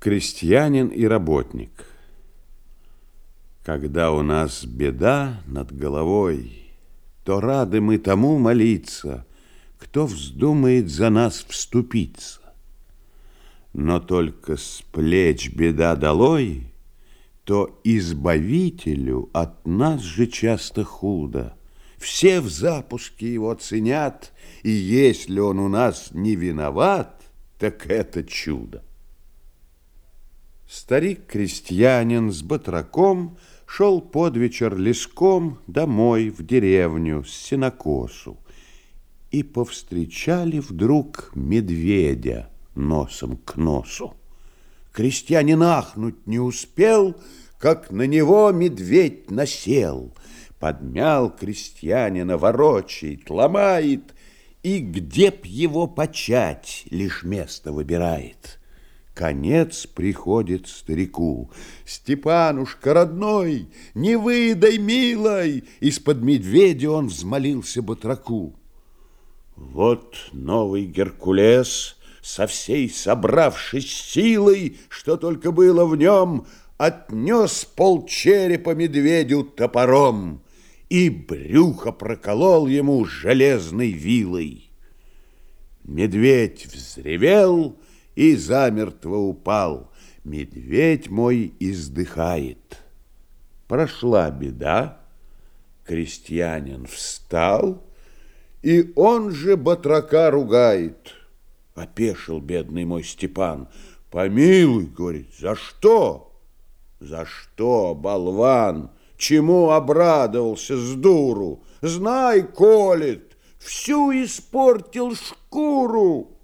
Крестьянин и работник. Когда у нас беда над головой, То рады мы тому молиться, Кто вздумает за нас вступиться. Но только с плеч беда долой, То избавителю от нас же часто худо. Все в запуске его ценят, И если он у нас не виноват, Так это чудо. Старик-крестьянин с батраком Шел под вечер леском Домой в деревню с сенокосу. И повстречали вдруг медведя носом к носу. Крестьянин ахнуть не успел, Как на него медведь насел. Подмял крестьянина, ворочает, ломает, И где б его почать, лишь место выбирает. Конец приходит старику. Степанушка, родной, не выдай, милой! Из-под медведя он взмолился батраку. Вот новый Геркулес, со всей собравшись силой, что только было в нем, отнес полчерепа медведю топором и брюхо проколол ему железной вилой. Медведь взревел и замертво упал. Медведь мой издыхает. Прошла беда, крестьянин встал, и он же батрака ругает. Опешил бедный мой Степан. Помилуй, говорит, за что? За что, болван? Чему обрадовался с дуру? Знай, колет, всю испортил шкуру.